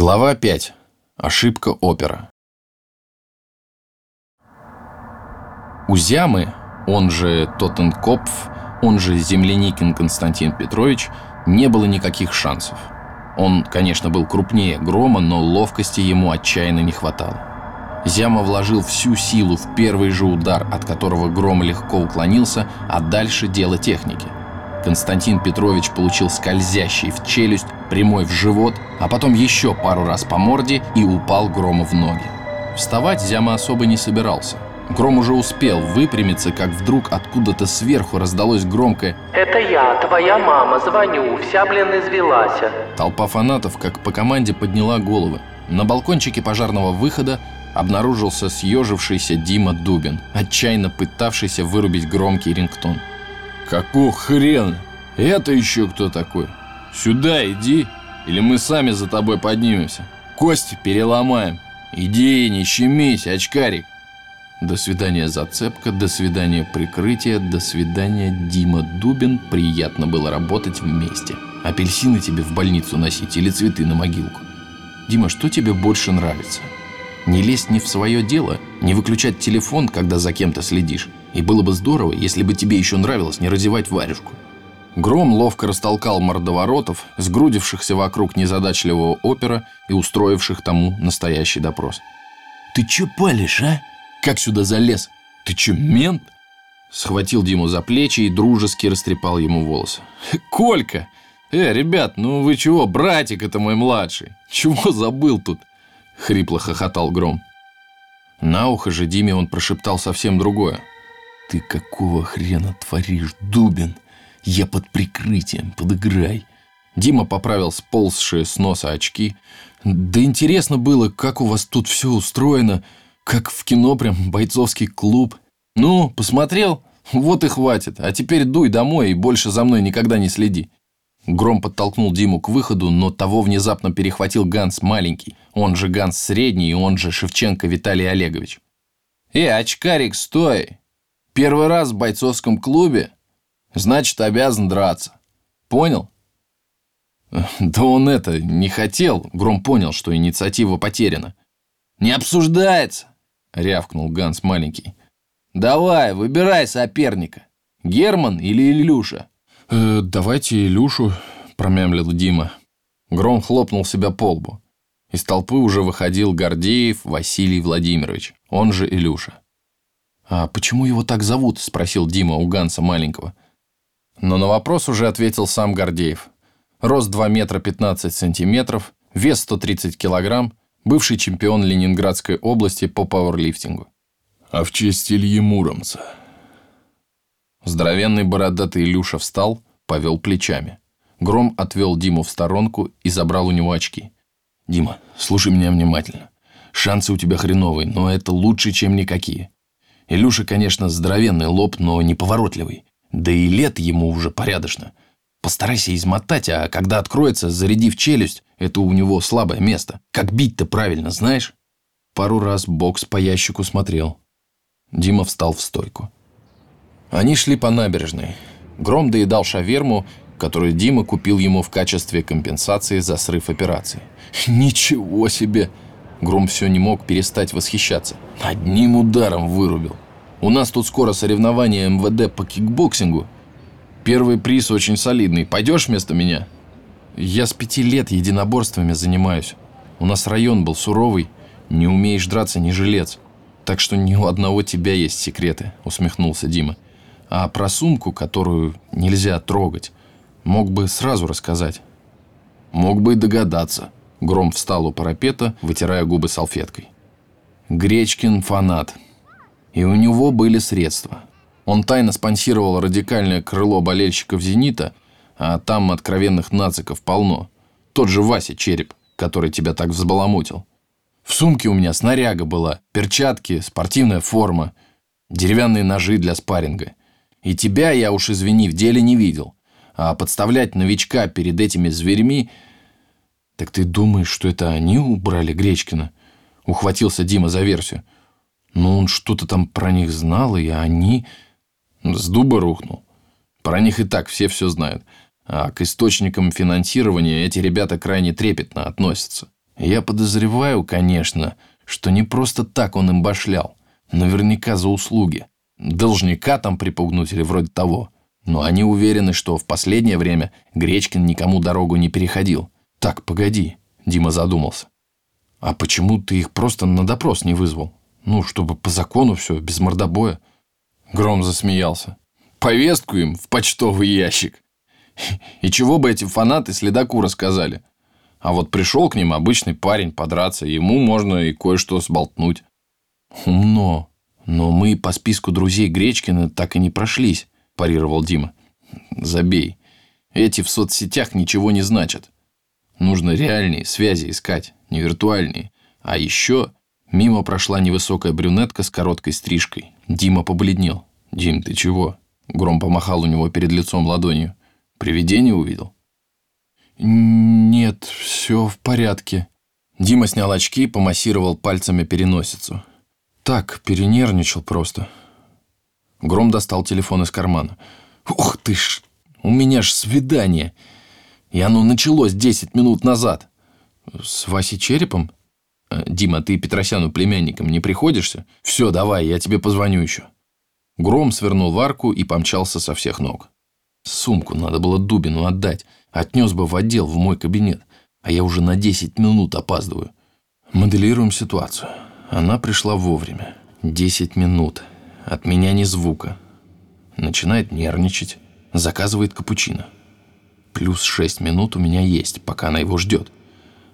Глава 5. Ошибка опера. У Зямы, он же Тоттенкопф, он же Земляникин Константин Петрович, не было никаких шансов. Он, конечно, был крупнее Грома, но ловкости ему отчаянно не хватало. Зяма вложил всю силу в первый же удар, от которого Гром легко уклонился, а дальше дело техники – Константин Петрович получил скользящий в челюсть, прямой в живот, а потом еще пару раз по морде и упал Грому в ноги. Вставать Зяма особо не собирался. Гром уже успел выпрямиться, как вдруг откуда-то сверху раздалось громкое «Это я, твоя мама, звоню, вся, блин, извелась». Толпа фанатов, как по команде, подняла головы. На балкончике пожарного выхода обнаружился съежившийся Дима Дубин, отчаянно пытавшийся вырубить громкий рингтон. Какого хрена? Это еще кто такой? Сюда иди, или мы сами за тобой поднимемся. Кости переломаем. Иди, не щемись, очкарик. До свидания, зацепка, до свидания, прикрытие, до свидания, Дима Дубин. Приятно было работать вместе. Апельсины тебе в больницу носить или цветы на могилку? Дима, что тебе больше нравится? Не лезть не в свое дело, не выключать телефон, когда за кем-то следишь, и было бы здорово, если бы тебе еще нравилось не разевать варежку. Гром ловко растолкал мордоворотов, сгрудившихся вокруг незадачливого опера и устроивших тому настоящий допрос. «Ты че палишь, а? Как сюда залез? Ты че, мент?» Схватил Диму за плечи и дружески растрепал ему волосы. «Колька! Э, ребят, ну вы чего, братик это мой младший! Чего забыл тут?» Хрипло хохотал Гром. На ухо же Диме он прошептал совсем другое. «Ты какого хрена творишь, Дубин? Я под прикрытием, подыграй!» Дима поправил сползшие с носа очки. «Да интересно было, как у вас тут все устроено, как в кино прям бойцовский клуб. Ну, посмотрел? Вот и хватит. А теперь дуй домой и больше за мной никогда не следи». Гром подтолкнул Диму к выходу, но того внезапно перехватил Ганс маленький, он же Ганс средний, он же Шевченко Виталий Олегович. «Эй, очкарик, стой! Первый раз в бойцовском клубе, значит, обязан драться. Понял? Да он это, не хотел. Гром понял, что инициатива потеряна. Не обсуждается, рявкнул Ганс маленький. Давай, выбирай соперника. Герман или Илюша? Э, давайте Илюшу, промямлил Дима. Гром хлопнул себя по лбу. Из толпы уже выходил Гордеев Василий Владимирович, он же Илюша. «А почему его так зовут?» – спросил Дима у Ганса маленького. Но на вопрос уже ответил сам Гордеев. Рост 2 метра 15 сантиметров, вес 130 килограмм, бывший чемпион Ленинградской области по пауэрлифтингу. А в честь Ильи Муромца. Здоровенный бородатый Илюша встал, повел плечами. Гром отвел Диму в сторонку и забрал у него очки. «Дима, слушай меня внимательно. Шансы у тебя хреновые, но это лучше, чем никакие. Илюша, конечно, здоровенный лоб, но неповоротливый. Да и лет ему уже порядочно. Постарайся измотать, а когда откроется, заряди в челюсть. Это у него слабое место. Как бить-то правильно, знаешь? Пару раз бокс по ящику смотрел. Дима встал в стойку. Они шли по набережной. Гром доедал шаверму, которую Дима купил ему в качестве компенсации за срыв операции. «Ничего себе!» Гром все не мог перестать восхищаться. Одним ударом вырубил. У нас тут скоро соревнования МВД по кикбоксингу. Первый приз очень солидный. Пойдешь вместо меня? Я с пяти лет единоборствами занимаюсь. У нас район был суровый. Не умеешь драться, не жилец. Так что ни у одного тебя есть секреты, усмехнулся Дима. А про сумку, которую нельзя трогать, мог бы сразу рассказать. Мог бы и догадаться. Гром встал у парапета, вытирая губы салфеткой. Гречкин фанат. И у него были средства. Он тайно спонсировал радикальное крыло болельщиков «Зенита», а там откровенных нациков полно. Тот же Вася Череп, который тебя так взбаламутил. В сумке у меня снаряга была, перчатки, спортивная форма, деревянные ножи для спарринга. И тебя, я уж извини, в деле не видел. А подставлять новичка перед этими зверьми «Так ты думаешь, что это они убрали Гречкина?» Ухватился Дима за версию. «Ну, он что-то там про них знал, и они...» С дуба рухнул. Про них и так все все знают. А к источникам финансирования эти ребята крайне трепетно относятся. Я подозреваю, конечно, что не просто так он им башлял. Наверняка за услуги. Должника там припугнуть или вроде того. Но они уверены, что в последнее время Гречкин никому дорогу не переходил. Так, погоди, Дима задумался. А почему ты их просто на допрос не вызвал? Ну, чтобы по закону все, без мордобоя. Гром засмеялся. Повестку им в почтовый ящик. И чего бы эти фанаты следаку рассказали? А вот пришел к ним обычный парень подраться, ему можно и кое-что сболтнуть. Умно. Но мы по списку друзей Гречкина так и не прошлись, парировал Дима. Забей. Эти в соцсетях ничего не значат. Нужно реальные связи искать, не виртуальные. А еще мимо прошла невысокая брюнетка с короткой стрижкой. Дима побледнел. «Дим, ты чего?» Гром помахал у него перед лицом ладонью. «Привидение увидел?» «Нет, все в порядке». Дима снял очки и помассировал пальцами переносицу. «Так, перенервничал просто». Гром достал телефон из кармана. «Ух ты ж! У меня ж свидание! И оно началось 10 минут назад!» «С Васей Черепом?» «Э, «Дима, ты Петросяну племянником не приходишься? Все, давай, я тебе позвоню еще». Гром свернул в арку и помчался со всех ног. Сумку надо было Дубину отдать. Отнес бы в отдел, в мой кабинет. А я уже на 10 минут опаздываю. Моделируем ситуацию. Она пришла вовремя. 10 минут. От меня ни звука. Начинает нервничать. Заказывает капучино. Плюс 6 минут у меня есть, пока она его ждет.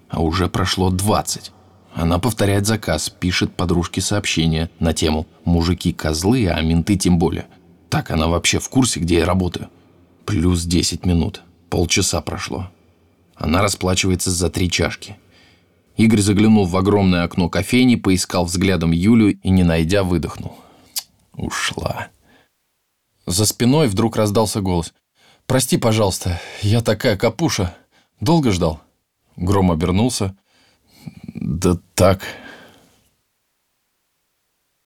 А уже прошло 20. Она повторяет заказ, пишет подружке сообщение на тему «Мужики козлы, а менты тем более». Так она вообще в курсе, где я работаю. Плюс 10 минут. Полчаса прошло. Она расплачивается за три чашки. Игорь заглянул в огромное окно кофейни, поискал взглядом Юлю и, не найдя, выдохнул. Ушла. За спиной вдруг раздался голос. «Прости, пожалуйста, я такая капуша. Долго ждал?» Гром обернулся. «Да так,